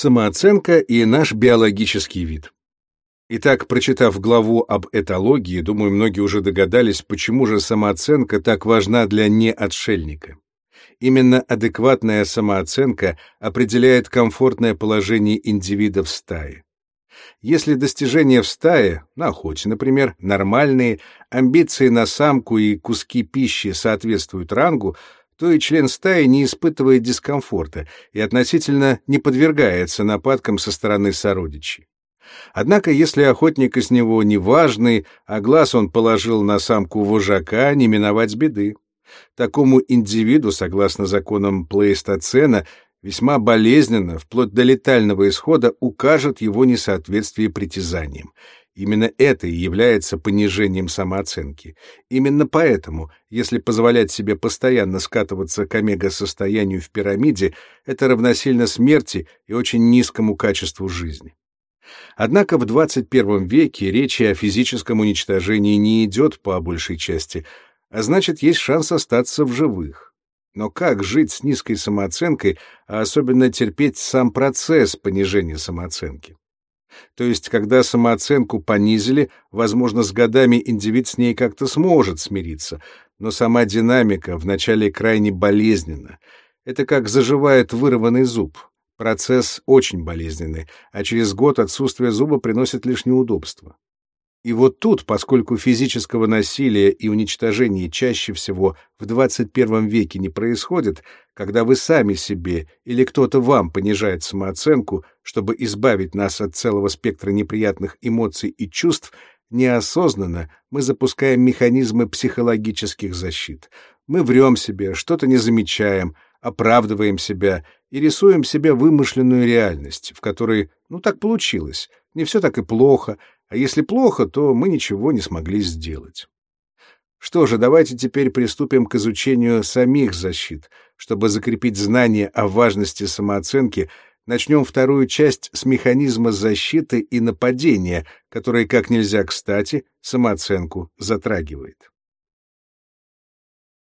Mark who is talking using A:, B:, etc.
A: Самооценка и наш биологический вид. Итак, прочитав главу об этологии, думаю, многие уже догадались, почему же самооценка так важна для неотшельника. Именно адекватная самооценка определяет комфортное положение индивида в стае. Если достижения в стае, на охоте, например, нормальные, амбиции на самку и куски пищи соответствуют рангу, то и член стаи не испытывает дискомфорта и относительно не подвергается нападкам со стороны сородичей. Однако, если охотник из него неважный, а глаз он положил на самку вожака, не миновать беды. Такому индивиду, согласно законам плейстоцена, весьма болезненно, вплоть до летального исхода, укажет его несоответствие притязаниям. Именно это и является понижением самооценки. Именно поэтому, если позволять себе постоянно скатываться к омега-состоянию в пирамиде, это равносильно смерти и очень низкому качеству жизни. Однако в 21 веке речи о физическом уничтожении не идет по большей части, а значит, есть шанс остаться в живых. Но как жить с низкой самооценкой, а особенно терпеть сам процесс понижения самооценки? То есть, когда самооценку понизили, возможно, с годами индивид с ней как-то сможет смириться, но сама динамика вначале крайне болезненна. Это как заживает вырванный зуб. Процесс очень болезненный, а через год отсутствие зуба приносит лишь неудобства. И вот тут, поскольку физического насилия и уничтожения чаще всего в 21 веке не происходит, когда вы сами себе или кто-то вам понижает самооценку, чтобы избавить нас от целого спектра неприятных эмоций и чувств, неосознанно мы запускаем механизмы психологических защит. Мы врем себе, что-то не замечаем, оправдываем себя и рисуем себе вымышленную реальность, в которой, ну так получилось, не все так и плохо, а если плохо, то мы ничего не смогли сделать. Что же, давайте теперь приступим к изучению самих защит. Чтобы закрепить знание о важности самооценки, начнем вторую часть с механизма защиты и нападения, который как нельзя кстати самооценку затрагивает.